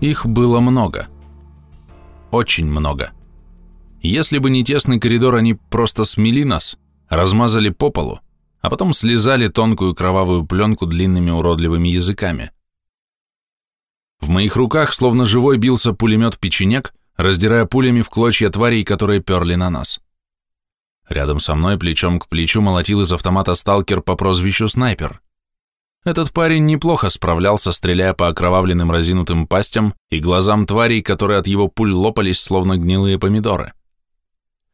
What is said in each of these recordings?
Их было много. Очень много. Если бы не тесный коридор, они просто смели нас, размазали по полу, а потом слезали тонкую кровавую пленку длинными уродливыми языками. В моих руках словно живой бился пулемет-печенек, раздирая пулями в клочья тварей, которые перли на нас. Рядом со мной плечом к плечу молотил из автомата сталкер по прозвищу Снайпер. Этот парень неплохо справлялся, стреляя по окровавленным разинутым пастям и глазам тварей, которые от его пуль лопались, словно гнилые помидоры.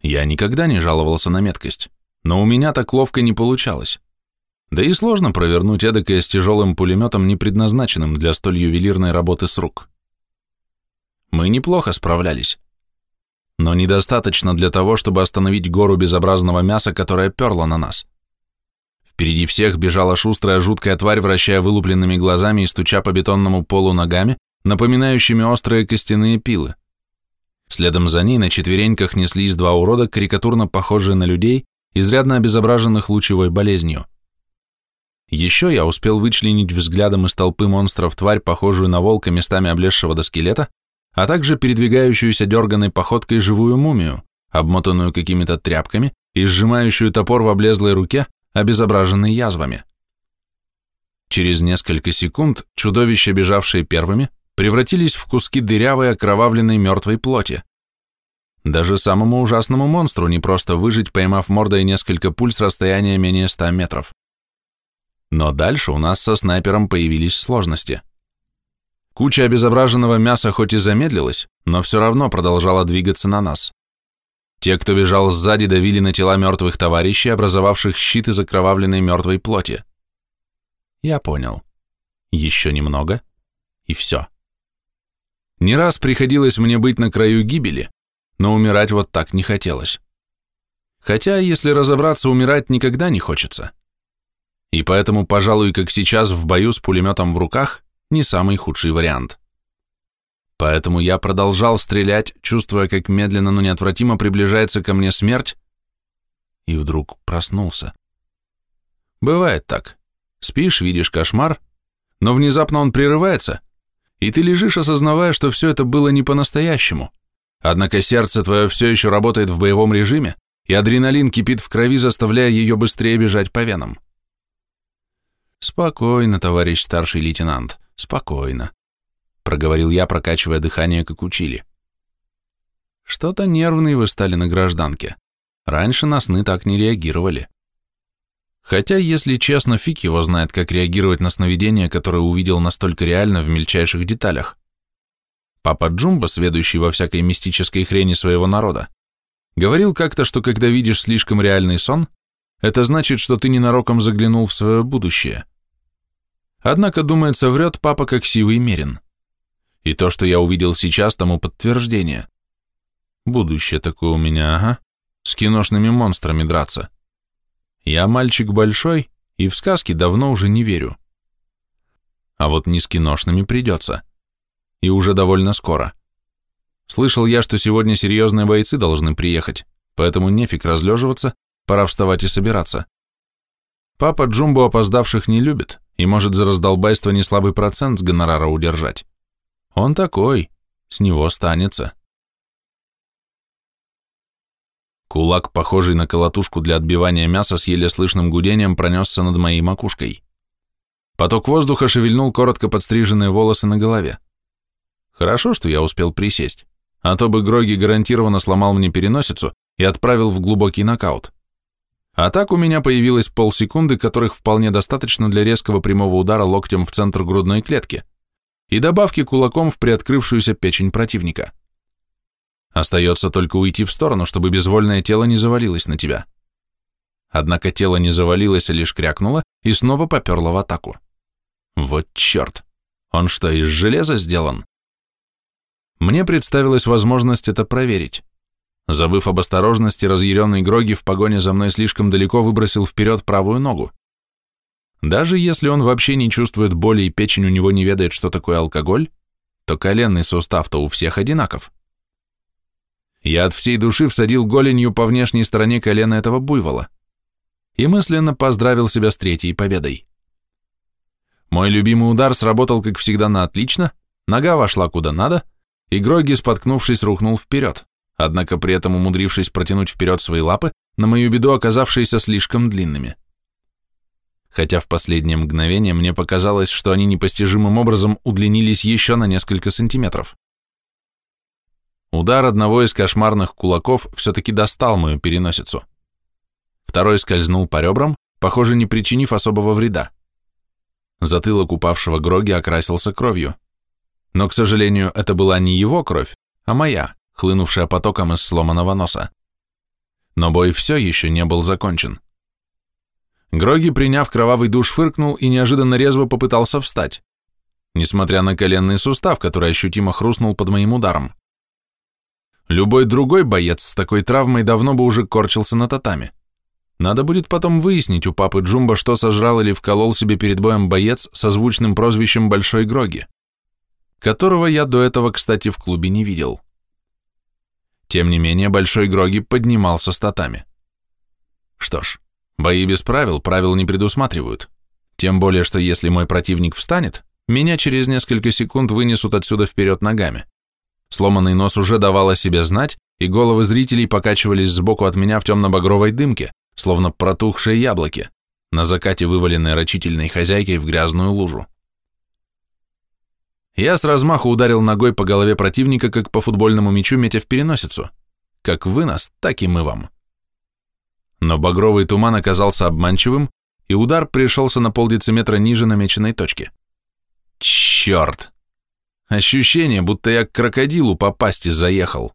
Я никогда не жаловался на меткость, но у меня так ловко не получалось. Да и сложно провернуть эдакое с тяжелым пулеметом, не предназначенным для столь ювелирной работы с рук. Мы неплохо справлялись, но недостаточно для того, чтобы остановить гору безобразного мяса, которая перла на нас. Впереди всех бежала шустрая жуткая тварь, вращая вылупленными глазами и стуча по бетонному полу ногами, напоминающими острые костяные пилы. Следом за ней на четвереньках неслись два урода, карикатурно похожие на людей, изрядно обезображенных лучевой болезнью. Еще я успел вычленить взглядом из толпы монстров тварь, похожую на волка, местами облезшего до скелета, а также передвигающуюся дерганной походкой живую мумию, обмотанную какими-то тряпками и сжимающую топор в облезлой руке, обезображенной язвами. Через несколько секунд чудовища, бежавшие первыми, превратились в куски дырявой окровавленной мертвой плоти. Даже самому ужасному монстру не просто выжить, поймав мордой несколько пуль с расстояния менее 100 метров. Но дальше у нас со снайпером появились сложности – Куча обезображенного мяса хоть и замедлилась, но все равно продолжала двигаться на нас. Те, кто бежал сзади, давили на тела мертвых товарищей, образовавших щит из окровавленной мертвой плоти. Я понял. Еще немного, и все. Не раз приходилось мне быть на краю гибели, но умирать вот так не хотелось. Хотя, если разобраться, умирать никогда не хочется. И поэтому, пожалуй, как сейчас в бою с пулеметом в руках, не самый худший вариант. Поэтому я продолжал стрелять, чувствуя, как медленно, но неотвратимо приближается ко мне смерть, и вдруг проснулся. Бывает так. Спишь, видишь кошмар, но внезапно он прерывается, и ты лежишь, осознавая, что все это было не по-настоящему. Однако сердце твое все еще работает в боевом режиме, и адреналин кипит в крови, заставляя ее быстрее бежать по венам. Спокойно, товарищ старший лейтенант. Спокойно, проговорил я, прокачивая дыхание, как учили. Что-то нервные вы стали на гражданке. Раньше на сны так не реагировали. Хотя, если честно, фиг его знает, как реагировать на сновидение, которое увидел настолько реально в мельчайших деталях. Папа Джумба, сведущий во всякой мистической хрени своего народа, говорил как-то, что когда видишь слишком реальный сон, это значит, что ты ненароком заглянул в свое будущее. Однако, думается, врет папа как сивый мерин. И то, что я увидел сейчас, тому подтверждение. Будущее такое у меня, ага, с киношными монстрами драться. Я мальчик большой и в сказки давно уже не верю. А вот не с киношными придется. И уже довольно скоро. Слышал я, что сегодня серьезные бойцы должны приехать, поэтому нефиг разлеживаться, пора вставать и собираться. Папа Джумбо опоздавших не любит, и может за раздолбайство не слабый процент с гонорара удержать. Он такой, с него станется. Кулак, похожий на колотушку для отбивания мяса с еле слышным гудением, пронесся над моей макушкой. Поток воздуха шевельнул коротко подстриженные волосы на голове. Хорошо, что я успел присесть, а то бы Гроги гарантированно сломал мне переносицу и отправил в глубокий нокаут. А так у меня появилось полсекунды, которых вполне достаточно для резкого прямого удара локтем в центр грудной клетки и добавки кулаком в приоткрывшуюся печень противника. Остается только уйти в сторону, чтобы безвольное тело не завалилось на тебя. Однако тело не завалилось, а лишь крякнуло и снова поперло в атаку. Вот черт! Он что, из железа сделан? Мне представилась возможность это проверить. Забыв об осторожности, разъяренный Гроги в погоне за мной слишком далеко выбросил вперед правую ногу. Даже если он вообще не чувствует боли и печень у него не ведает, что такое алкоголь, то коленный сустав-то у всех одинаков. Я от всей души всадил голенью по внешней стороне колена этого буйвола и мысленно поздравил себя с третьей победой. Мой любимый удар сработал, как всегда, на отлично, нога вошла куда надо, и Гроги, споткнувшись, рухнул вперед, однако при этом умудрившись протянуть вперед свои лапы, на мою беду оказавшиеся слишком длинными. Хотя в последнее мгновение мне показалось, что они непостижимым образом удлинились еще на несколько сантиметров. Удар одного из кошмарных кулаков все-таки достал мою переносицу. Второй скользнул по ребрам, похоже, не причинив особого вреда. Затылок упавшего Гроги окрасился кровью. Но, к сожалению, это была не его кровь, а моя, хлынувшая потоком из сломанного носа. Но бой все еще не был закончен. Гроги, приняв кровавый душ, фыркнул и неожиданно резво попытался встать, несмотря на коленный сустав, который ощутимо хрустнул под моим ударом. Любой другой боец с такой травмой давно бы уже корчился на татами. Надо будет потом выяснить у папы Джумба, что сожрал или вколол себе перед боем боец со звучным прозвищем Большой Гроги, которого я до этого, кстати, в клубе не видел. Тем не менее, Большой Гроги поднимался с татами. Что ж, бои без правил, правил не предусматривают. Тем более, что если мой противник встанет, меня через несколько секунд вынесут отсюда вперед ногами. Сломанный нос уже давал о себе знать, и головы зрителей покачивались сбоку от меня в темно-багровой дымке, словно протухшие яблоки, на закате вываленные рачительной хозяйкой в грязную лужу. Я с размаху ударил ногой по голове противника, как по футбольному мячу, метя в переносицу. Как вы нас, так и мы вам. Но багровый туман оказался обманчивым, и удар пришелся на полдециметра ниже намеченной точки. Черт! Ощущение, будто я к крокодилу по пасти заехал.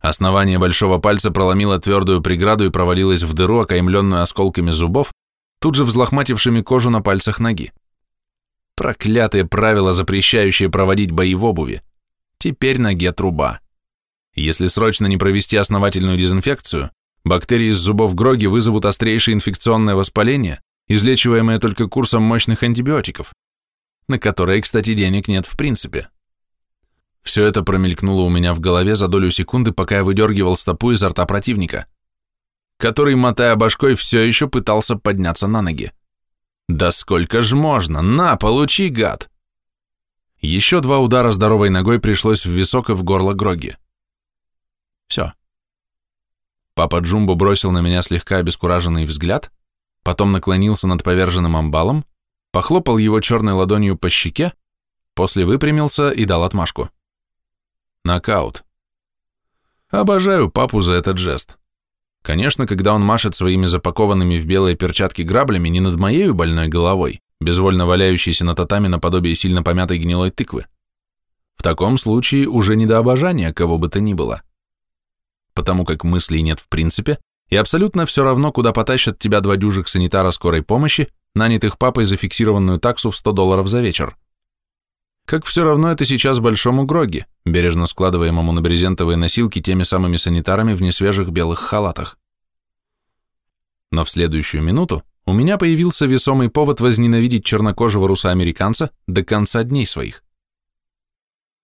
Основание большого пальца проломило твердую преграду и провалилось в дыру, окаймленную осколками зубов, тут же взлохматившими кожу на пальцах ноги. Проклятые правила, запрещающие проводить бои в обуви. Теперь ноге труба. Если срочно не провести основательную дезинфекцию, бактерии из зубов Гроги вызовут острейшее инфекционное воспаление, излечиваемое только курсом мощных антибиотиков, на которые, кстати, денег нет в принципе. Все это промелькнуло у меня в голове за долю секунды, пока я выдергивал стопу изо рта противника, который, мотая башкой, все еще пытался подняться на ноги. «Да сколько ж можно? На, получи, гад!» Еще два удара здоровой ногой пришлось в висок и в горло Гроги. Все. Папа Джумбо бросил на меня слегка обескураженный взгляд, потом наклонился над поверженным амбалом, похлопал его черной ладонью по щеке, после выпрямился и дал отмашку. Нокаут. Обожаю папу за этот жест. Конечно, когда он машет своими запакованными в белые перчатки граблями не над моей больной головой, безвольно валяющейся на татами наподобие сильно помятой гнилой тыквы. В таком случае уже не до обожания кого бы то ни было. Потому как мыслей нет в принципе, и абсолютно все равно, куда потащат тебя два дюжих санитара скорой помощи, нанятых папой за фиксированную таксу в 100 долларов за вечер. Как все равно это сейчас большому Гроги, бережно складываемому на брезентовые носилки теми самыми санитарами в несвежих белых халатах. Но в следующую минуту у меня появился весомый повод возненавидеть чернокожего русоамериканца до конца дней своих.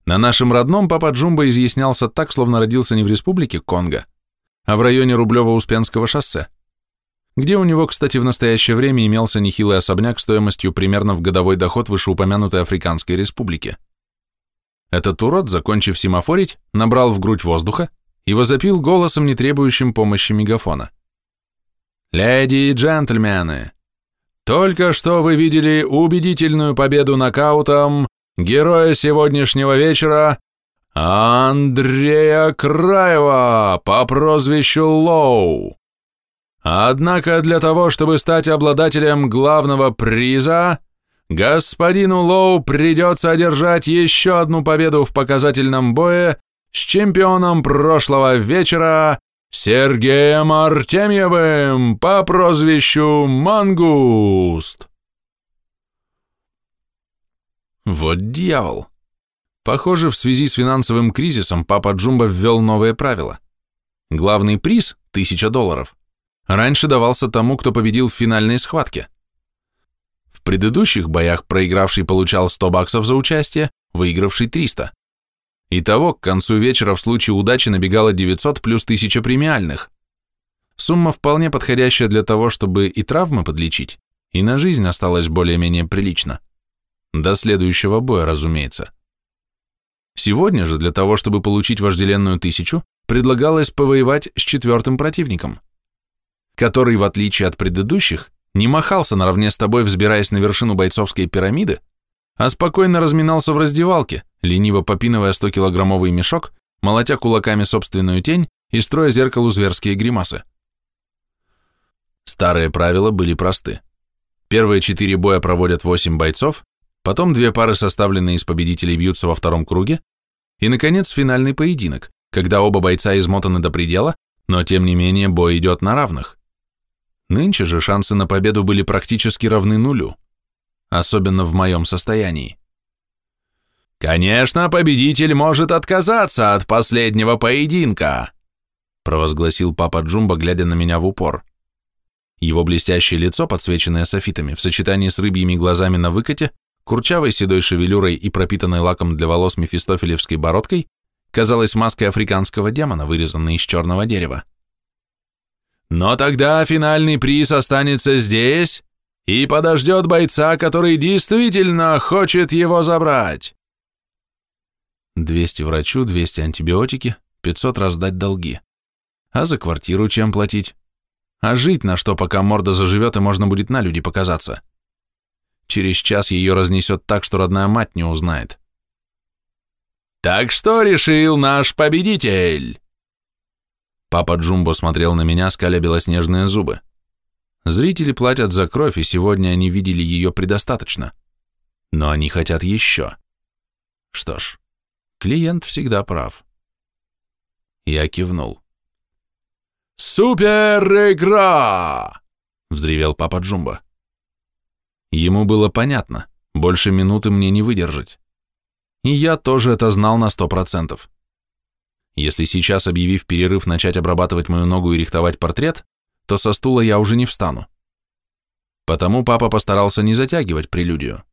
На нашем родном папа Джумба изъяснялся так, словно родился не в республике Конго, а в районе Рублево-Успенского шоссе где у него, кстати, в настоящее время имелся нехилый особняк стоимостью примерно в годовой доход вышеупомянутой Африканской республики. Этот урод, закончив семафорить, набрал в грудь воздуха и возопил голосом, не требующим помощи мегафона. «Леди и джентльмены, только что вы видели убедительную победу нокаутом героя сегодняшнего вечера Андрея Краева по прозвищу Лоу. Однако для того, чтобы стать обладателем главного приза, господину Лоу придется одержать еще одну победу в показательном бое с чемпионом прошлого вечера Сергеем Артемьевым по прозвищу Мангуст. Вот дьявол. Похоже, в связи с финансовым кризисом папа Джумба ввел новые правила. Главный приз – тысяча долларов – раньше давался тому, кто победил в финальной схватке. В предыдущих боях проигравший получал 100 баксов за участие, выигравший 300. Итого, к концу вечера в случае удачи набегало 900 плюс 1000 премиальных. Сумма вполне подходящая для того, чтобы и травмы подлечить, и на жизнь осталась более-менее прилично. До следующего боя, разумеется. Сегодня же для того, чтобы получить вожделенную тысячу, предлагалось повоевать с четвертым противником, который, в отличие от предыдущих, не махался наравне с тобой, взбираясь на вершину бойцовской пирамиды, а спокойно разминался в раздевалке, лениво попинывая 100-килограммовый мешок, молотя кулаками собственную тень и строя зеркалу зверские гримасы. Старые правила были просты. Первые четыре боя проводят восемь бойцов, потом две пары, составленные из победителей, бьются во втором круге, и, наконец, финальный поединок, когда оба бойца измотаны до предела, но, тем не менее, бой идет на равных. Нынче же шансы на победу были практически равны нулю, особенно в моем состоянии. «Конечно, победитель может отказаться от последнего поединка», провозгласил папа Джумба, глядя на меня в упор. Его блестящее лицо, подсвеченное софитами, в сочетании с рыбьими глазами на выкате, курчавой седой шевелюрой и пропитанной лаком для волос мефистофелевской бородкой, казалось маской африканского демона, вырезанной из черного дерева. «Но тогда финальный приз останется здесь и подождет бойца, который действительно хочет его забрать». 200 врачу, 200 антибиотики, 500 раздать долги. А за квартиру чем платить? А жить на что, пока морда заживет и можно будет на люди показаться? Через час ее разнесет так, что родная мать не узнает. «Так что решил наш победитель?» Папа Джумбо смотрел на меня, скаля белоснежные зубы. Зрители платят за кровь, и сегодня они видели ее предостаточно. Но они хотят еще. Что ж, клиент всегда прав. Я кивнул. «Супер игра!» — взревел папа Джумбо. Ему было понятно, больше минуты мне не выдержать. И я тоже это знал на сто процентов. Если сейчас, объявив перерыв, начать обрабатывать мою ногу и рихтовать портрет, то со стула я уже не встану. Потому папа постарался не затягивать прелюдию.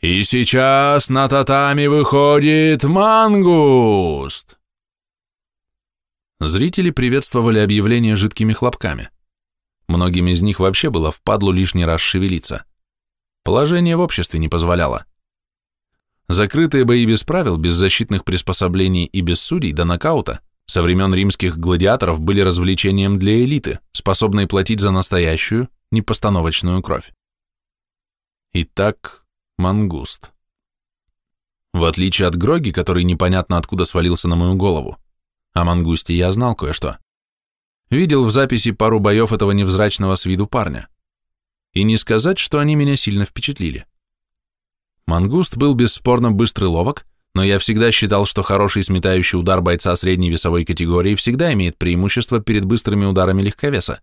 «И сейчас на татами выходит мангуст!» Зрители приветствовали объявление жидкими хлопками. Многим из них вообще было впадлу лишний раз шевелиться. Положение в обществе не позволяло. Закрытые бои без правил, без защитных приспособлений и без судей до нокаута со времен римских гладиаторов были развлечением для элиты, способной платить за настоящую, непостановочную кровь. Итак, мангуст. В отличие от Гроги, который непонятно откуда свалился на мою голову, о мангусте я знал кое-что. Видел в записи пару боев этого невзрачного с виду парня. И не сказать, что они меня сильно впечатлили. Мангуст был бесспорно быстрый ловок, но я всегда считал, что хороший сметающий удар бойца средней весовой категории всегда имеет преимущество перед быстрыми ударами легковеса.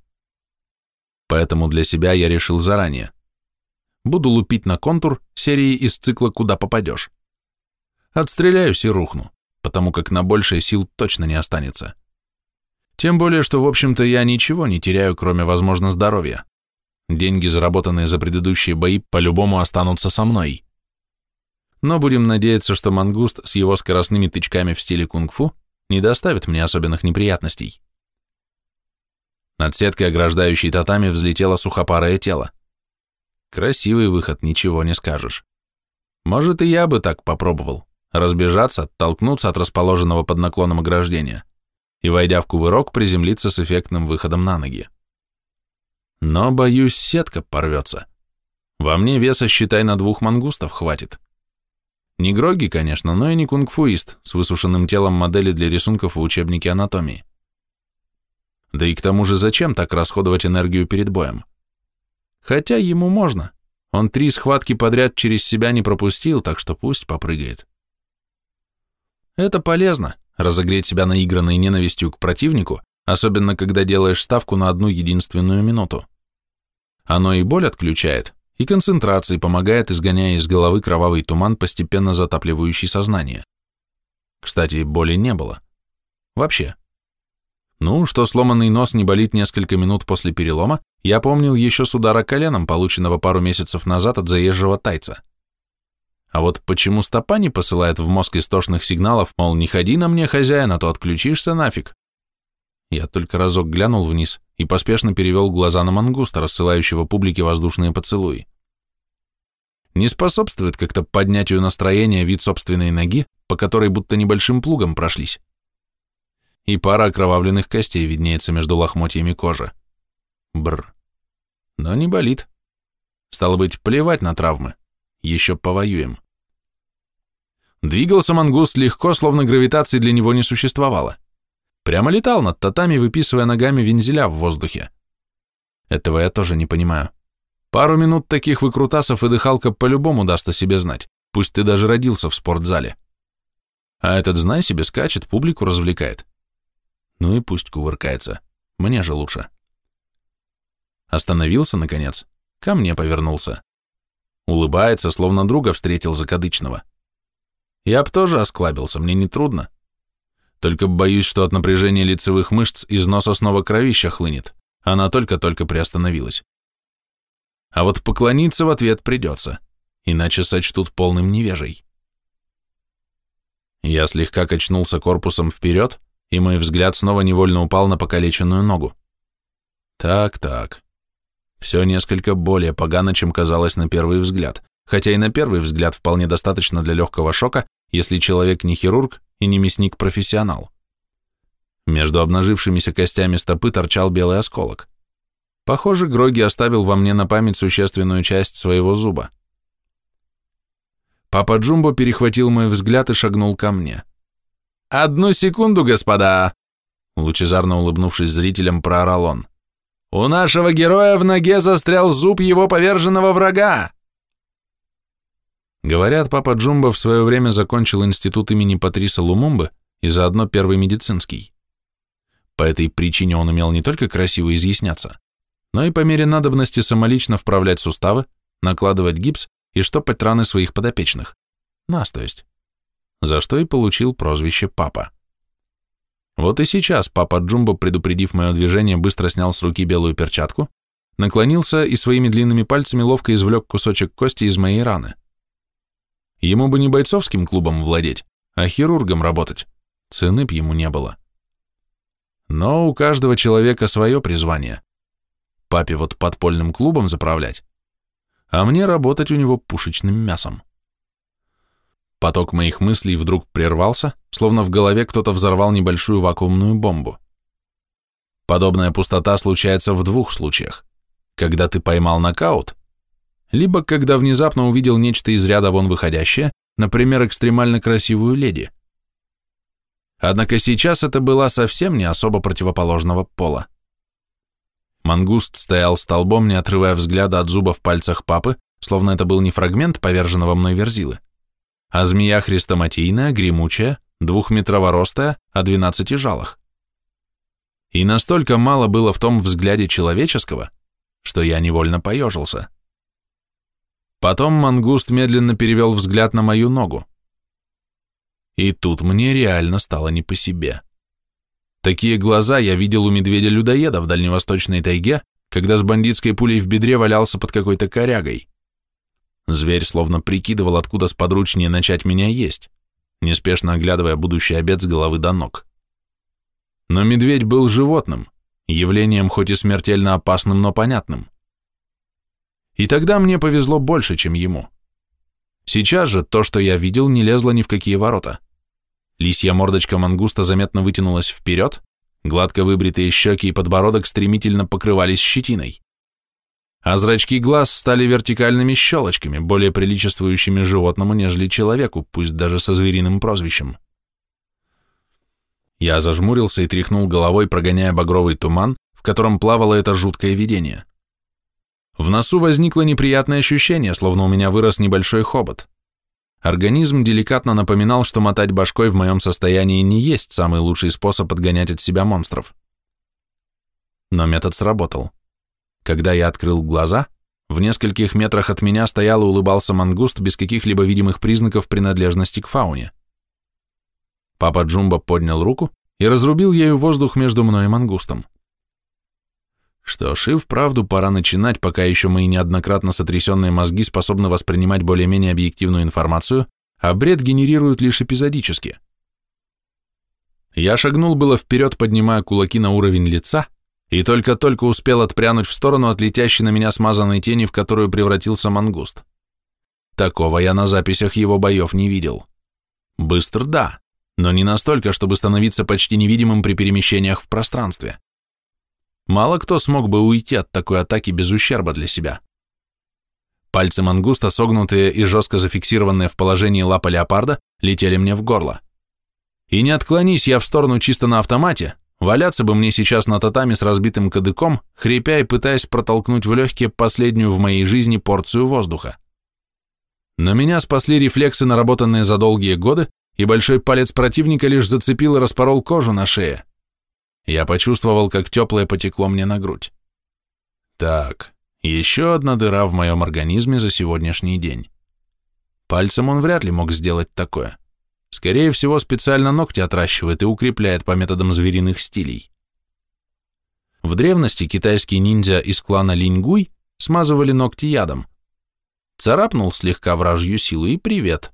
Поэтому для себя я решил заранее. Буду лупить на контур серии из цикла «Куда попадешь». Отстреляюсь и рухну потому как на большее сил точно не останется. Тем более, что, в общем-то, я ничего не теряю, кроме, возможно, здоровья. Деньги, заработанные за предыдущие бои, по-любому останутся со мной. Но будем надеяться, что мангуст с его скоростными тычками в стиле кунг-фу не доставит мне особенных неприятностей. Над сеткой, ограждающей татами, взлетело сухопарое тело. Красивый выход, ничего не скажешь. Может, и я бы так попробовал разбежаться, оттолкнуться от расположенного под наклоном ограждения и, войдя в кувырок, приземлиться с эффектным выходом на ноги. Но, боюсь, сетка порвется. Во мне веса, считай, на двух мангустов хватит. Не Гроги, конечно, но и не кунг-фуист с высушенным телом модели для рисунков в учебнике анатомии. Да и к тому же зачем так расходовать энергию перед боем? Хотя ему можно. Он три схватки подряд через себя не пропустил, так что пусть попрыгает. Это полезно, разогреть себя наигранной ненавистью к противнику, особенно когда делаешь ставку на одну единственную минуту. Оно и боль отключает, и концентрации помогает, изгоняя из головы кровавый туман, постепенно затапливающий сознание. Кстати, боли не было. Вообще. Ну, что сломанный нос не болит несколько минут после перелома, я помнил еще с удара коленом, полученного пару месяцев назад от заезжего тайца. А вот почему стопа не посылает в мозг истошных сигналов, мол, не ходи на мне, хозяин, а то отключишься нафиг? Я только разок глянул вниз и поспешно перевел глаза на мангуста, рассылающего публике воздушные поцелуи. Не способствует как-то поднятию настроения вид собственной ноги, по которой будто небольшим плугом прошлись. И пара окровавленных костей виднеется между лохмотьями кожи. Бр. Но не болит. Стало быть, плевать на травмы. Еще повоюем. Двигался мангуст легко, словно гравитации для него не существовало. Прямо летал над татами, выписывая ногами вензеля в воздухе. Этого я тоже не понимаю. Пару минут таких выкрутасов и дыхалка по-любому даст о себе знать, пусть ты даже родился в спортзале. А этот, знай себе, скачет, публику развлекает. Ну и пусть кувыркается, мне же лучше. Остановился, наконец, ко мне повернулся. Улыбается, словно друга встретил закадычного. Я б тоже осклабился, мне не трудно. Только боюсь, что от напряжения лицевых мышц из носа снова кровища хлынет. Она только-только приостановилась. А вот поклониться в ответ придется, иначе сочтут полным невежей. Я слегка качнулся корпусом вперед, и мой взгляд снова невольно упал на покалеченную ногу. Так-так. Все несколько более погано, чем казалось на первый взгляд, хотя и на первый взгляд вполне достаточно для легкого шока, если человек не хирург и не мясник-профессионал. Между обнажившимися костями стопы торчал белый осколок. Похоже, Гроги оставил во мне на память существенную часть своего зуба. Папа Джумбо перехватил мой взгляд и шагнул ко мне. «Одну секунду, господа!» Лучезарно улыбнувшись зрителям, проорал он. «У нашего героя в ноге застрял зуб его поверженного врага!» Говорят, папа Джумбо в свое время закончил институт имени Патриса Лумумбы и заодно первый медицинский. По этой причине он умел не только красиво изъясняться, но и по мере надобности самолично вправлять суставы, накладывать гипс и штопать раны своих подопечных. Нас, то есть. За что и получил прозвище «папа». Вот и сейчас папа Джумбо, предупредив мое движение, быстро снял с руки белую перчатку, наклонился и своими длинными пальцами ловко извлек кусочек кости из моей раны. Ему бы не бойцовским клубом владеть, а хирургом работать. Цены б ему не было. Но у каждого человека свое призвание. Папе вот подпольным клубом заправлять, а мне работать у него пушечным мясом. Поток моих мыслей вдруг прервался, словно в голове кто-то взорвал небольшую вакуумную бомбу. Подобная пустота случается в двух случаях. Когда ты поймал нокаут, либо когда внезапно увидел нечто из ряда вон выходящее, например, экстремально красивую леди. Однако сейчас это была совсем не особо противоположного пола. Мангуст стоял столбом, не отрывая взгляда от зуба в пальцах папы, словно это был не фрагмент поверженного мной верзилы, а змея хрестоматийная, гремучая, двухметрово о двенадцати жалах. И настолько мало было в том взгляде человеческого, что я невольно поежился. Потом мангуст медленно перевел взгляд на мою ногу. И тут мне реально стало не по себе. Такие глаза я видел у медведя-людоеда в дальневосточной тайге, когда с бандитской пулей в бедре валялся под какой-то корягой. Зверь словно прикидывал, откуда сподручнее начать меня есть, неспешно оглядывая будущий обед с головы до ног. Но медведь был животным, явлением хоть и смертельно опасным, но понятным. И тогда мне повезло больше, чем ему. Сейчас же то, что я видел, не лезло ни в какие ворота. Лисья мордочка мангуста заметно вытянулась вперед, гладко выбритые щеки и подбородок стремительно покрывались щетиной а зрачки глаз стали вертикальными щелочками, более приличествующими животному, нежели человеку, пусть даже со звериным прозвищем. Я зажмурился и тряхнул головой, прогоняя багровый туман, в котором плавало это жуткое видение. В носу возникло неприятное ощущение, словно у меня вырос небольшой хобот. Организм деликатно напоминал, что мотать башкой в моем состоянии не есть самый лучший способ отгонять от себя монстров. Но метод сработал. Когда я открыл глаза, в нескольких метрах от меня стоял и улыбался мангуст без каких-либо видимых признаков принадлежности к фауне. Папа Джумба поднял руку и разрубил ею воздух между мной и мангустом. Что ж, и вправду пора начинать, пока еще мои неоднократно сотрясенные мозги способны воспринимать более-менее объективную информацию, а бред генерируют лишь эпизодически. Я шагнул было вперед, поднимая кулаки на уровень лица, и только-только успел отпрянуть в сторону от летящей на меня смазанной тени, в которую превратился мангуст. Такого я на записях его боев не видел. Быстр, да, но не настолько, чтобы становиться почти невидимым при перемещениях в пространстве. Мало кто смог бы уйти от такой атаки без ущерба для себя. Пальцы мангуста, согнутые и жестко зафиксированные в положении лапы леопарда, летели мне в горло. И не отклонись я в сторону чисто на автомате, валяться бы мне сейчас на татами с разбитым кадыком, хрипя и пытаясь протолкнуть в легкие последнюю в моей жизни порцию воздуха. Но меня спасли рефлексы, наработанные за долгие годы, и большой палец противника лишь зацепил и распорол кожу на шее. Я почувствовал, как теплое потекло мне на грудь. Так, еще одна дыра в моем организме за сегодняшний день. Пальцем он вряд ли мог сделать такое. Скорее всего, специально ногти отращивает и укрепляет по методам звериных стилей. В древности китайские ниндзя из клана Линьгуй смазывали ногти ядом. Царапнул слегка вражью силу и привет.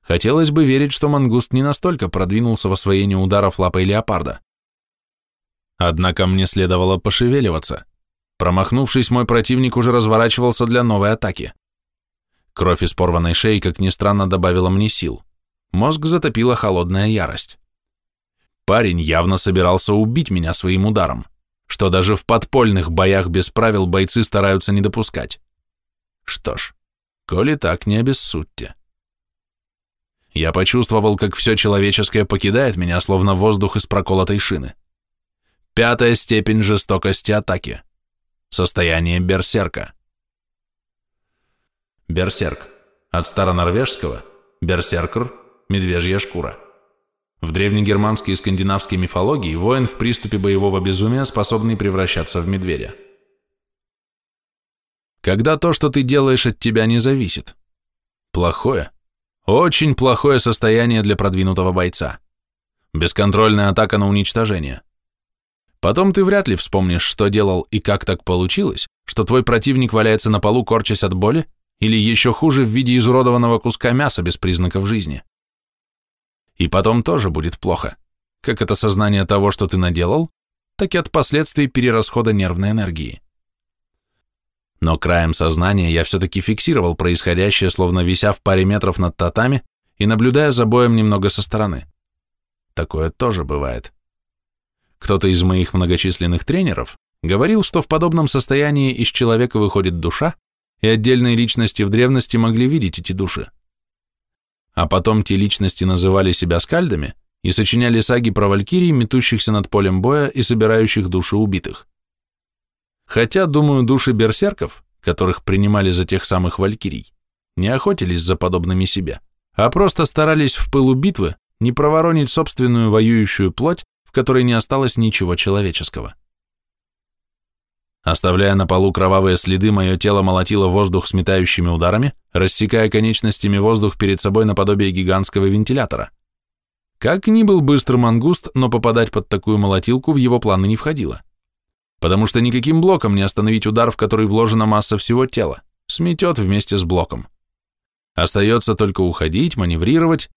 Хотелось бы верить, что мангуст не настолько продвинулся в освоении ударов лапой леопарда. Однако мне следовало пошевеливаться. Промахнувшись, мой противник уже разворачивался для новой атаки. Кровь из порванной шеи, как ни странно, добавила мне сил. Мозг затопила холодная ярость. Парень явно собирался убить меня своим ударом, что даже в подпольных боях без правил бойцы стараются не допускать. Что ж, коли так, не обессудьте. Я почувствовал, как все человеческое покидает меня, словно воздух из проколотой шины. Пятая степень жестокости атаки. Состояние берсерка. Берсерк. От старонорвежского берсеркр – медвежья шкура. В древнегерманской и скандинавской мифологии воин в приступе боевого безумия, способный превращаться в медведя. Когда то, что ты делаешь, от тебя не зависит. Плохое, очень плохое состояние для продвинутого бойца. Бесконтрольная атака на уничтожение. Потом ты вряд ли вспомнишь, что делал и как так получилось, что твой противник валяется на полу, корчась от боли, или еще хуже в виде изуродованного куска мяса без признаков жизни. И потом тоже будет плохо, как от осознания того, что ты наделал, так и от последствий перерасхода нервной энергии. Но краем сознания я все-таки фиксировал происходящее, словно вися в паре метров над татами и наблюдая за боем немного со стороны. Такое тоже бывает. Кто-то из моих многочисленных тренеров говорил, что в подобном состоянии из человека выходит душа, и отдельные личности в древности могли видеть эти души. А потом те личности называли себя скальдами и сочиняли саги про валькирий, метущихся над полем боя и собирающих души убитых. Хотя, думаю, души берсерков, которых принимали за тех самых валькирий, не охотились за подобными себе, а просто старались в пылу битвы не проворонить собственную воюющую плоть которой не осталось ничего человеческого. Оставляя на полу кровавые следы, мое тело молотило воздух сметающими ударами, рассекая конечностями воздух перед собой наподобие гигантского вентилятора. Как ни был быстрый мангуст, но попадать под такую молотилку в его планы не входило. Потому что никаким блоком не остановить удар, в который вложена масса всего тела, сметет вместе с блоком. Остается только уходить, маневрировать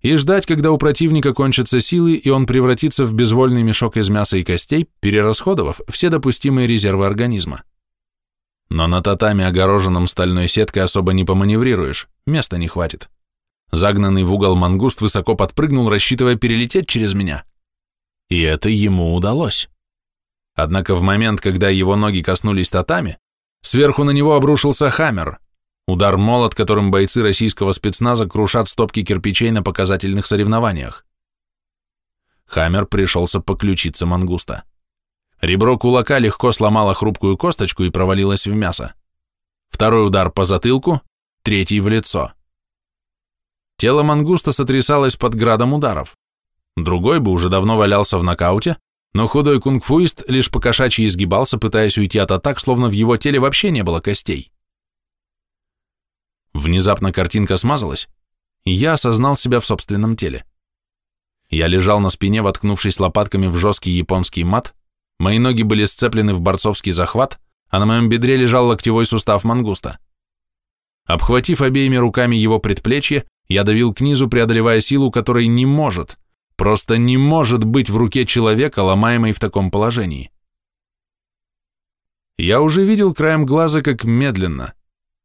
и ждать, когда у противника кончатся силы, и он превратится в безвольный мешок из мяса и костей, перерасходовав все допустимые резервы организма. Но на татами, огороженном стальной сеткой, особо не поманеврируешь, места не хватит. Загнанный в угол мангуст высоко подпрыгнул, рассчитывая перелететь через меня. И это ему удалось. Однако в момент, когда его ноги коснулись татами, сверху на него обрушился хаммер, Удар молот, которым бойцы российского спецназа крушат стопки кирпичей на показательных соревнованиях. Хаммер пришелся по ключице мангуста. Ребро кулака легко сломало хрупкую косточку и провалилось в мясо. Второй удар по затылку, третий в лицо. Тело мангуста сотрясалось под градом ударов. Другой бы уже давно валялся в нокауте, но худой кунг-фуист лишь покошачьи изгибался, пытаясь уйти от атак, словно в его теле вообще не было костей. Внезапно картинка смазалась, и я осознал себя в собственном теле. Я лежал на спине, воткнувшись лопатками в жесткий японский мат, мои ноги были сцеплены в борцовский захват, а на моем бедре лежал локтевой сустав мангуста. Обхватив обеими руками его предплечье, я давил к низу, преодолевая силу, которой не может, просто не может быть в руке человека, ломаемой в таком положении. Я уже видел краем глаза, как медленно,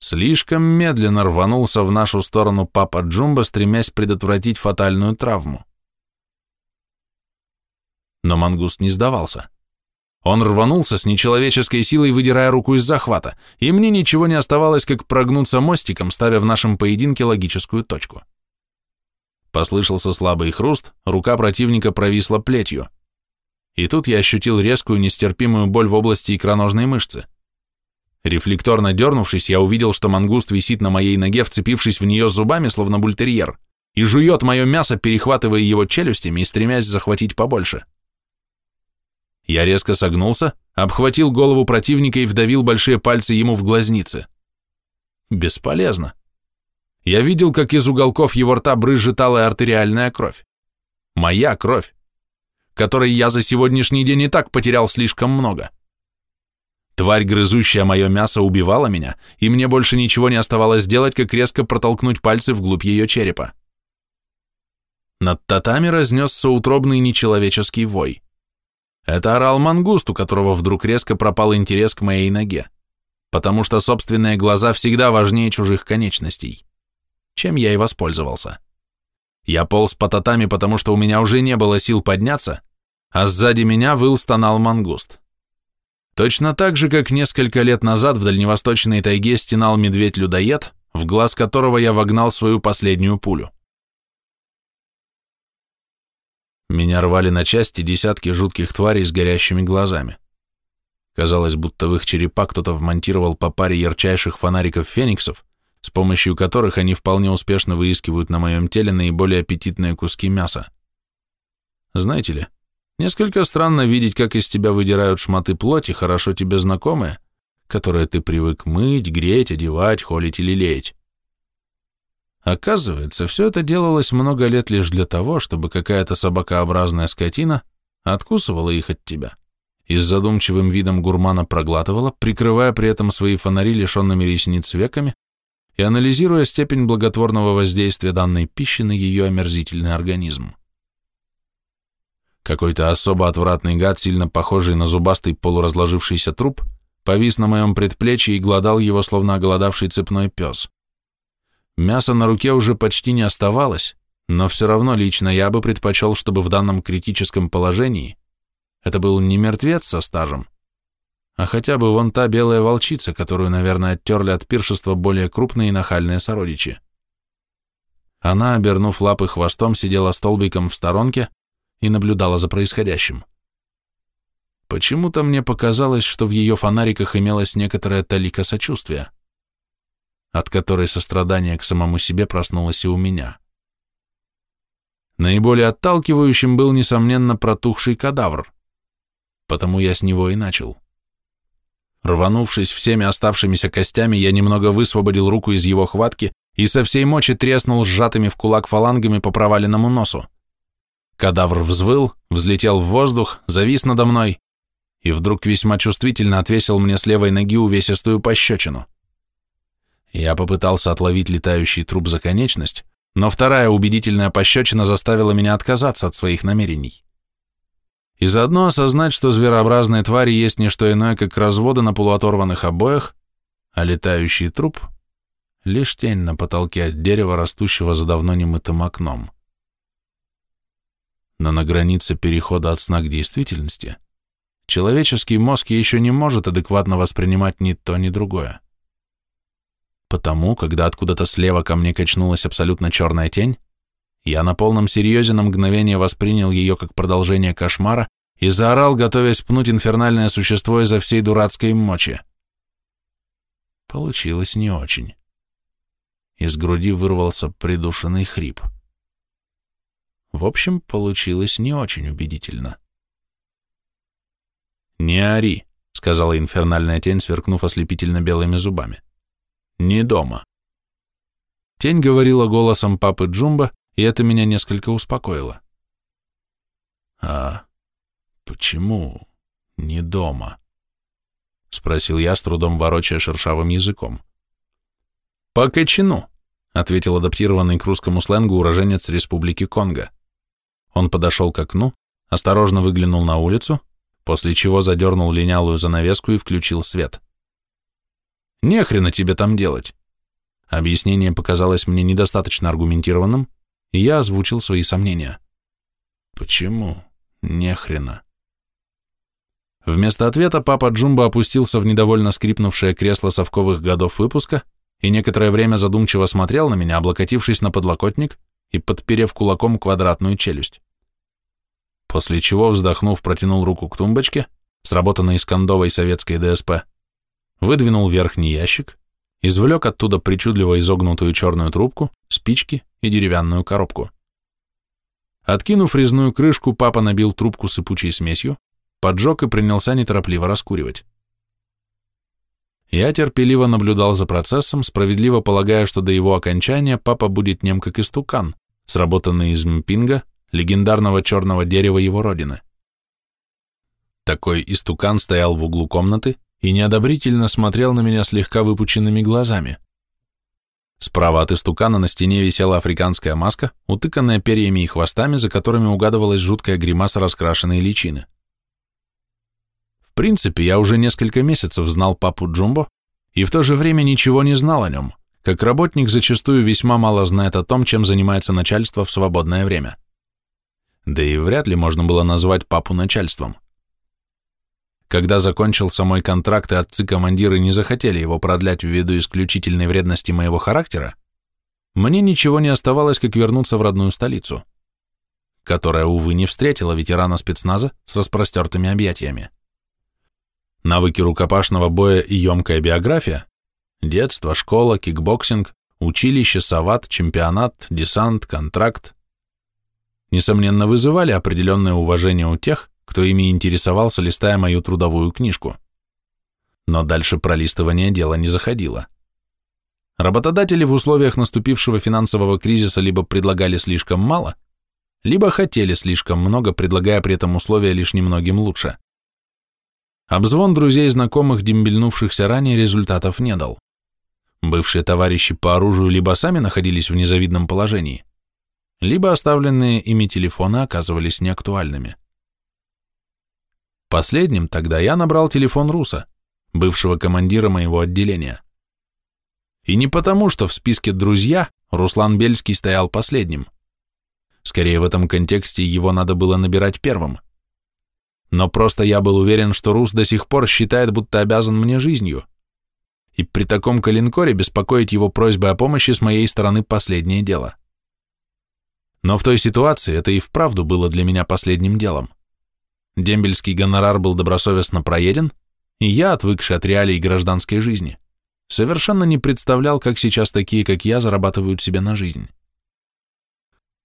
Слишком медленно рванулся в нашу сторону папа Джумба, стремясь предотвратить фатальную травму. Но мангуст не сдавался. Он рванулся с нечеловеческой силой, выдирая руку из захвата, и мне ничего не оставалось, как прогнуться мостиком, ставя в нашем поединке логическую точку. Послышался слабый хруст, рука противника провисла плетью. И тут я ощутил резкую, нестерпимую боль в области икроножной мышцы. Рефлекторно дернувшись, я увидел, что мангуст висит на моей ноге, вцепившись в нее зубами, словно бультерьер, и жует мое мясо, перехватывая его челюстями и стремясь захватить побольше. — я резко согнулся, обхватил голову противника и вдавил большие пальцы ему в глазницы. Бесполезно. Я видел, как из уголков его рта брызжет алая артериальная кровь. Моя кровь, которой я за сегодняшний день и так потерял слишком много. Тварь, грызущая мое мясо, убивала меня, и мне больше ничего не оставалось делать, как резко протолкнуть пальцы вглубь ее черепа. Над татами разнесся утробный нечеловеческий вой. Это орал мангуст, у которого вдруг резко пропал интерес к моей ноге, потому что собственные глаза всегда важнее чужих конечностей. Чем я и воспользовался. Я полз по татами, потому что у меня уже не было сил подняться, а сзади меня выл стонал мангуст. Точно так же, как несколько лет назад в дальневосточной тайге стенал медведь-людоед, в глаз которого я вогнал свою последнюю пулю. Меня рвали на части десятки жутких тварей с горящими глазами. Казалось, будто в их черепа кто-то вмонтировал по паре ярчайших фонариков фениксов, с помощью которых они вполне успешно выискивают на моем теле наиболее аппетитные куски мяса. Знаете ли, несколько странно видеть, как из тебя выдирают шматы плоти, хорошо тебе знакомые, которые ты привык мыть, греть, одевать, холить или леять. Оказывается, все это делалось много лет лишь для того, чтобы какая-то собакообразная скотина откусывала их от тебя и с задумчивым видом гурмана проглатывала, прикрывая при этом свои фонари лишенными ресниц веками и анализируя степень благотворного воздействия данной пищи на ее омерзительный организм. Какой-то особо отвратный гад, сильно похожий на зубастый полуразложившийся труп, повис на моем предплечье и гладал его, словно оголодавший цепной пес. Мяса на руке уже почти не оставалось, но все равно лично я бы предпочел, чтобы в данном критическом положении это был не мертвец со стажем, а хотя бы вон та белая волчица, которую, наверное, оттерли от пиршества более крупные и нахальные сородичи. Она, обернув лапы хвостом, сидела столбиком в сторонке и наблюдала за происходящим. Почему-то мне показалось, что в ее фонариках имелось некоторое талика сочувствия от которой сострадание к самому себе проснулось и у меня. Наиболее отталкивающим был, несомненно, протухший кадавр, потому я с него и начал. Рванувшись всеми оставшимися костями, я немного высвободил руку из его хватки и со всей мочи треснул сжатыми в кулак фалангами по проваленному носу. Кадавр взвыл, взлетел в воздух, завис надо мной и вдруг весьма чувствительно отвесил мне с левой ноги увесистую пощечину. Я попытался отловить летающий труп за конечность, но вторая убедительная пощечина заставила меня отказаться от своих намерений. И заодно осознать, что зверообразные твари есть не что иное, как разводы на полуоторванных обоях, а летающий труп — лишь тень на потолке от дерева, растущего за давно немытым окном. Но на границе перехода от сна к действительности человеческий мозг еще не может адекватно воспринимать ни то, ни другое. Потому, когда откуда-то слева ко мне качнулась абсолютно черная тень, я на полном серьезе на мгновение воспринял ее как продолжение кошмара и заорал, готовясь пнуть инфернальное существо изо всей дурацкой мочи. Получилось не очень. Из груди вырвался придушенный хрип. В общем, получилось не очень убедительно. «Не ори», — сказала инфернальная тень, сверкнув ослепительно белыми зубами не дома. Тень говорила голосом папы Джумба, и это меня несколько успокоило. «А почему не дома?» — спросил я, с трудом ворочая шершавым языком. «По кочану», — ответил адаптированный к русскому сленгу уроженец Республики Конго. Он подошел к окну, осторожно выглянул на улицу, после чего задернул линялую занавеску и включил свет. Не хрена тебе там делать. Объяснение показалось мне недостаточно аргументированным, и я озвучил свои сомнения. Почему? Не хрена. Вместо ответа папа Джумба опустился в недовольно скрипнувшее кресло совковых годов выпуска и некоторое время задумчиво смотрел на меня, облокотившись на подлокотник и подперев кулаком квадратную челюсть. После чего, вздохнув, протянул руку к тумбочке, сработанной из кондовой советской ДСП, выдвинул верхний ящик, извлек оттуда причудливо изогнутую черную трубку, спички и деревянную коробку. Откинув резную крышку, папа набил трубку сыпучей смесью, поджег и принялся неторопливо раскуривать. Я терпеливо наблюдал за процессом, справедливо полагая, что до его окончания папа будет нем как истукан, сработанный из мпинга, легендарного черного дерева его родины. Такой истукан стоял в углу комнаты и неодобрительно смотрел на меня слегка выпученными глазами. Справа от истукана на стене висела африканская маска, утыканная перьями и хвостами, за которыми угадывалась жуткая гримаса раскрашенной личины. В принципе, я уже несколько месяцев знал папу Джумбо и в то же время ничего не знал о нем, как работник зачастую весьма мало знает о том, чем занимается начальство в свободное время. Да и вряд ли можно было назвать папу начальством. Когда закончился мой контракт и отцы-командиры не захотели его продлять ввиду исключительной вредности моего характера, мне ничего не оставалось, как вернуться в родную столицу, которая, увы, не встретила ветерана спецназа с распростертыми объятиями. Навыки рукопашного боя и емкая биография, детство, школа, кикбоксинг, училище, сават, чемпионат, десант, контракт, несомненно, вызывали определенное уважение у тех, кто ими интересовался, листая мою трудовую книжку. Но дальше пролистывание дела не заходило. Работодатели в условиях наступившего финансового кризиса либо предлагали слишком мало, либо хотели слишком много, предлагая при этом условия лишь немногим лучше. Обзвон друзей и знакомых, дембельнувшихся ранее, результатов не дал. Бывшие товарищи по оружию либо сами находились в незавидном положении, либо оставленные ими телефоны оказывались неактуальными. Последним тогда я набрал телефон Руса, бывшего командира моего отделения. И не потому, что в списке «друзья» Руслан Бельский стоял последним. Скорее, в этом контексте его надо было набирать первым – но просто я был уверен, что Рус до сих пор считает, будто обязан мне жизнью. И при таком калинкоре беспокоить его просьбой о помощи с моей стороны последнее дело. Но в той ситуации это и вправду было для меня последним делом. Дембельский гонорар был добросовестно проеден, и я, отвыкший от реалий гражданской жизни, совершенно не представлял, как сейчас такие, как я, зарабатывают себе на жизнь.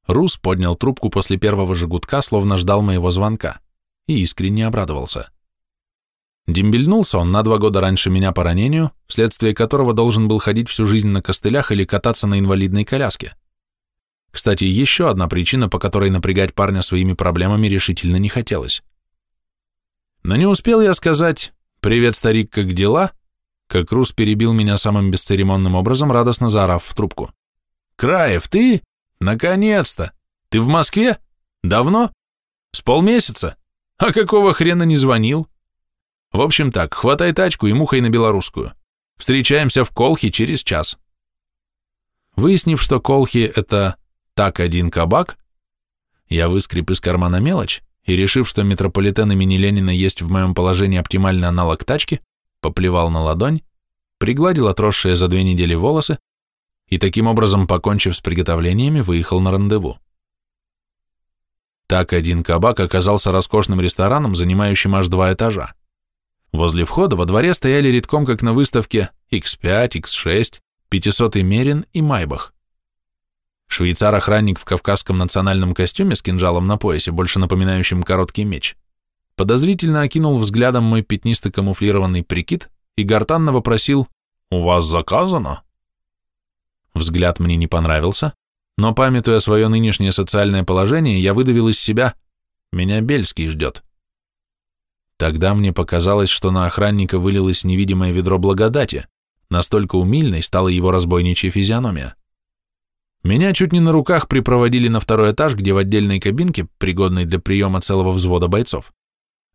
Рус поднял трубку после первого же словно ждал моего звонка и искренне обрадовался. Дембельнулся он на два года раньше меня по ранению, вследствие которого должен был ходить всю жизнь на костылях или кататься на инвалидной коляске. Кстати, еще одна причина, по которой напрягать парня своими проблемами решительно не хотелось. Но не успел я сказать «Привет, старик, как дела?» как Рус перебил меня самым бесцеремонным образом, радостно заорав в трубку. «Краев, ты? Наконец-то! Ты в Москве? Давно? С полмесяца? А какого хрена не звонил? В общем так, хватай тачку и мухой на белорусскую. Встречаемся в Колхе через час. Выяснив, что Колхи — это так один кабак, я выскреб из кармана мелочь и, решив, что метрополитен имени Ленина есть в моем положении оптимальный аналог тачки, поплевал на ладонь, пригладил отросшие за две недели волосы и, таким образом, покончив с приготовлениями, выехал на рандеву. Так один кабак оказался роскошным рестораном, занимающим аж два этажа. Возле входа во дворе стояли редком, как на выставке, X5, X6, 500 Мерин и Майбах. Швейцар-охранник в кавказском национальном костюме с кинжалом на поясе, больше напоминающим короткий меч, подозрительно окинул взглядом мой пятнисто-камуфлированный прикид и гортанно вопросил «У вас заказано?» Взгляд мне не понравился, но, памятуя свое нынешнее социальное положение, я выдавил из себя «Меня Бельский ждет». Тогда мне показалось, что на охранника вылилось невидимое ведро благодати, настолько умильной стала его разбойничья физиономия. Меня чуть не на руках припроводили на второй этаж, где в отдельной кабинке, пригодной для приема целого взвода бойцов,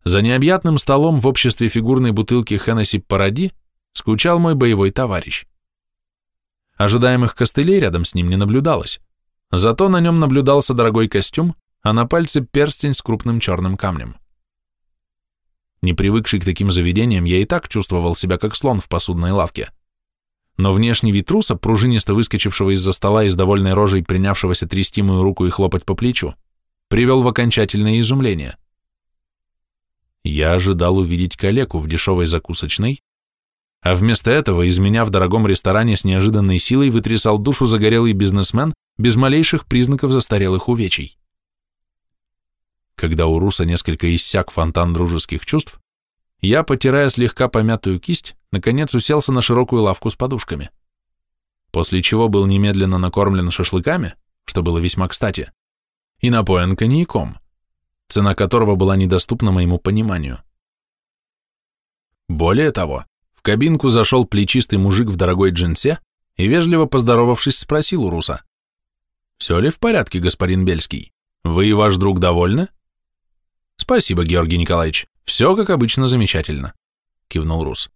за необъятным столом в обществе фигурной бутылки Хеннесси Паради скучал мой боевой товарищ. Ожидаемых костылей рядом с ним не наблюдалось, зато на нем наблюдался дорогой костюм, а на пальце перстень с крупным черным камнем. Не привыкший к таким заведениям, я и так чувствовал себя как слон в посудной лавке. Но внешний вид труса, пружинисто выскочившего из-за стола и с довольной рожей принявшегося трясти мою руку и хлопать по плечу, привел в окончательное изумление. Я ожидал увидеть калеку в дешевой закусочной, а вместо этого из меня в дорогом ресторане с неожиданной силой вытрясал душу загорелый бизнесмен без малейших признаков застарелых увечий. Когда у Руса несколько иссяк фонтан дружеских чувств, я, потирая слегка помятую кисть, наконец уселся на широкую лавку с подушками. После чего был немедленно накормлен шашлыками, что было весьма кстати, и напоен коньяком, цена которого была недоступна моему пониманию. Более того, в кабинку зашел плечистый мужик в дорогой джинсе и, вежливо поздоровавшись, спросил у Руса. «Все ли в порядке, господин Бельский? Вы и ваш друг довольны?» «Спасибо, Георгий Николаевич. Все, как обычно, замечательно», — кивнул Рус.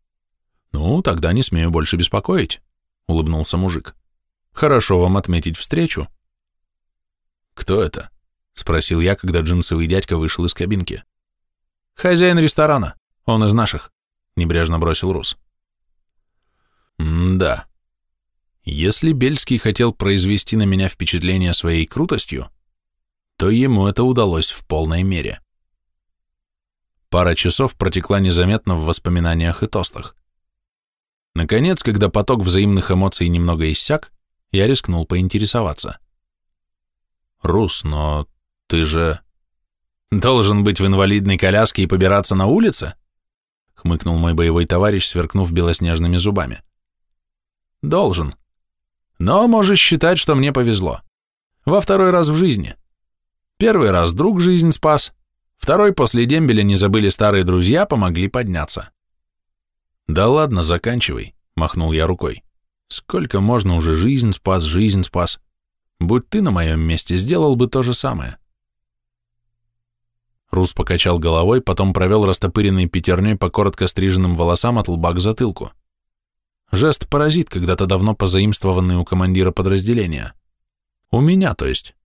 «Ну, тогда не смею больше беспокоить», — улыбнулся мужик. «Хорошо вам отметить встречу». «Кто это?» — спросил я, когда джинсовый дядька вышел из кабинки. «Хозяин ресторана. Он из наших», — небрежно бросил Рус. «М-да. Если Бельский хотел произвести на меня впечатление своей крутостью, то ему это удалось в полной мере». Пара часов протекла незаметно в воспоминаниях и тостах. Наконец, когда поток взаимных эмоций немного иссяк, я рискнул поинтересоваться. «Рус, но ты же...» «Должен быть в инвалидной коляске и побираться на улице?» — хмыкнул мой боевой товарищ, сверкнув белоснежными зубами. «Должен. Но можешь считать, что мне повезло. Во второй раз в жизни. Первый раз друг жизнь спас, Второй после дембеля не забыли старые друзья, помогли подняться. «Да ладно, заканчивай», — махнул я рукой. «Сколько можно уже жизнь спас, жизнь спас. Будь ты на моем месте, сделал бы то же самое». Рус покачал головой, потом провел растопыренной пятерней по коротко стриженным волосам от лба к затылку. Жест-паразит, когда-то давно позаимствованный у командира подразделения. У меня, то есть.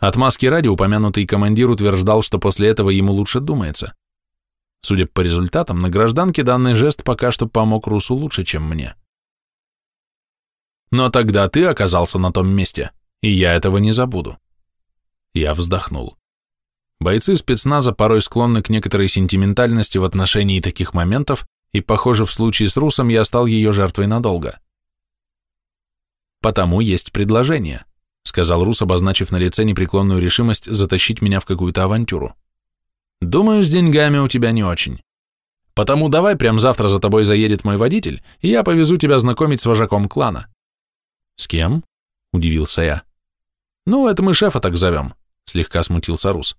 От маски ради упомянутый командир утверждал, что после этого ему лучше думается. Судя по результатам, на гражданке данный жест пока что помог Русу лучше, чем мне. Но тогда ты оказался на том месте, и я этого не забуду. Я вздохнул. Бойцы спецназа порой склонны к некоторой сентиментальности в отношении таких моментов, и, похоже, в случае с Русом я стал ее жертвой надолго. Потому есть предложение. — сказал Рус, обозначив на лице непреклонную решимость затащить меня в какую-то авантюру. «Думаю, с деньгами у тебя не очень. Потому давай прям завтра за тобой заедет мой водитель, и я повезу тебя знакомить с вожаком клана». «С кем?» — удивился я. «Ну, это мы шефа так зовем», — слегка смутился Рус.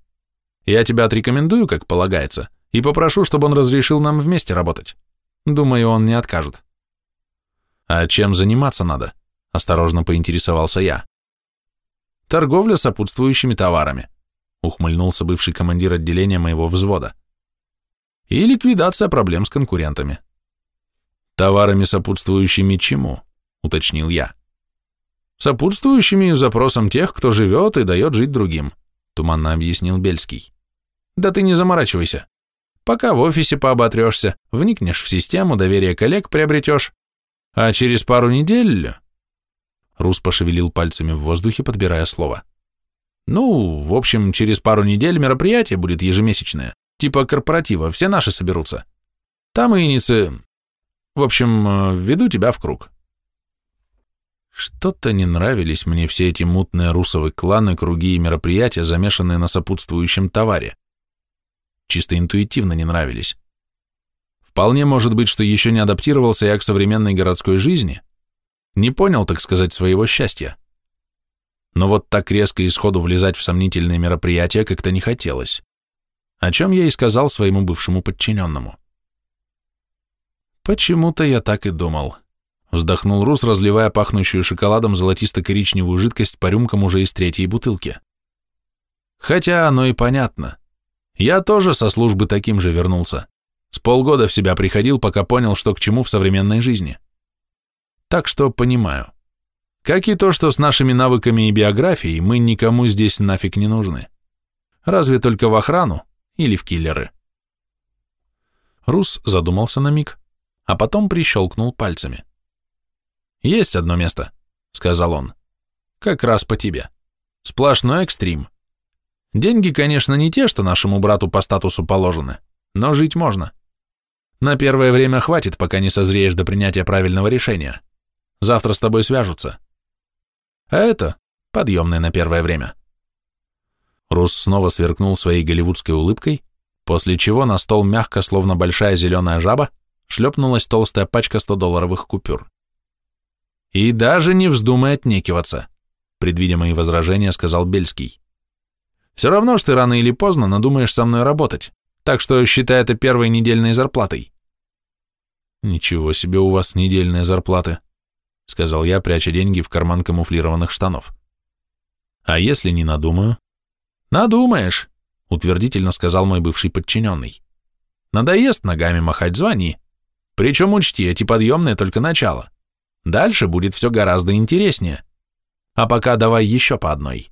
«Я тебя отрекомендую, как полагается, и попрошу, чтобы он разрешил нам вместе работать. Думаю, он не откажет». «А чем заниматься надо?» — осторожно поинтересовался я. Торговля сопутствующими товарами, ухмыльнулся бывший командир отделения моего взвода. И ликвидация проблем с конкурентами. Товарами, сопутствующими чему? уточнил я. Сопутствующими запросам тех, кто живет и дает жить другим, туманно объяснил Бельский. Да ты не заморачивайся. Пока в офисе пооботрешься, вникнешь в систему, доверие коллег приобретешь, а через пару недель Рус пошевелил пальцами в воздухе, подбирая слово. «Ну, в общем, через пару недель мероприятие будет ежемесячное, типа корпоратива, все наши соберутся. Там и иницы... В общем, э, веду тебя в круг». Что-то не нравились мне все эти мутные русовые кланы, круги и мероприятия, замешанные на сопутствующем товаре. Чисто интуитивно не нравились. Вполне может быть, что еще не адаптировался я к современной городской жизни, не понял, так сказать, своего счастья. Но вот так резко и сходу влезать в сомнительные мероприятия как-то не хотелось, о чем я и сказал своему бывшему подчиненному. Почему-то я так и думал. Вздохнул Рус, разливая пахнущую шоколадом золотисто-коричневую жидкость по рюмкам уже из третьей бутылки. Хотя оно и понятно. Я тоже со службы таким же вернулся. С полгода в себя приходил, пока понял, что к чему в современной жизни. Так что понимаю. Как и то, что с нашими навыками и биографией мы никому здесь нафиг не нужны. Разве только в охрану или в киллеры. Рус задумался на миг, а потом прищелкнул пальцами. «Есть одно место», — сказал он. «Как раз по тебе. Сплошной экстрим. Деньги, конечно, не те, что нашему брату по статусу положены, но жить можно. На первое время хватит, пока не созреешь до принятия правильного решения. Завтра с тобой свяжутся. А это подъемное на первое время». Рус снова сверкнул своей голливудской улыбкой, после чего на стол мягко, словно большая зеленая жаба, шлепнулась толстая пачка 100-долларовых купюр. «И даже не вздумай отнекиваться», — предвидя мои возражения, сказал Бельский. «Все равно, что ты рано или поздно надумаешь со мной работать, так что считай это первой недельной зарплатой». «Ничего себе у вас недельные зарплаты», — сказал я, пряча деньги в карман камуфлированных штанов. «А если не надумаю?» «Надумаешь», — утвердительно сказал мой бывший подчиненный. «Надоест ногами махать, звони. Причем учти, эти подъемные только начало. Дальше будет все гораздо интереснее. А пока давай еще по одной».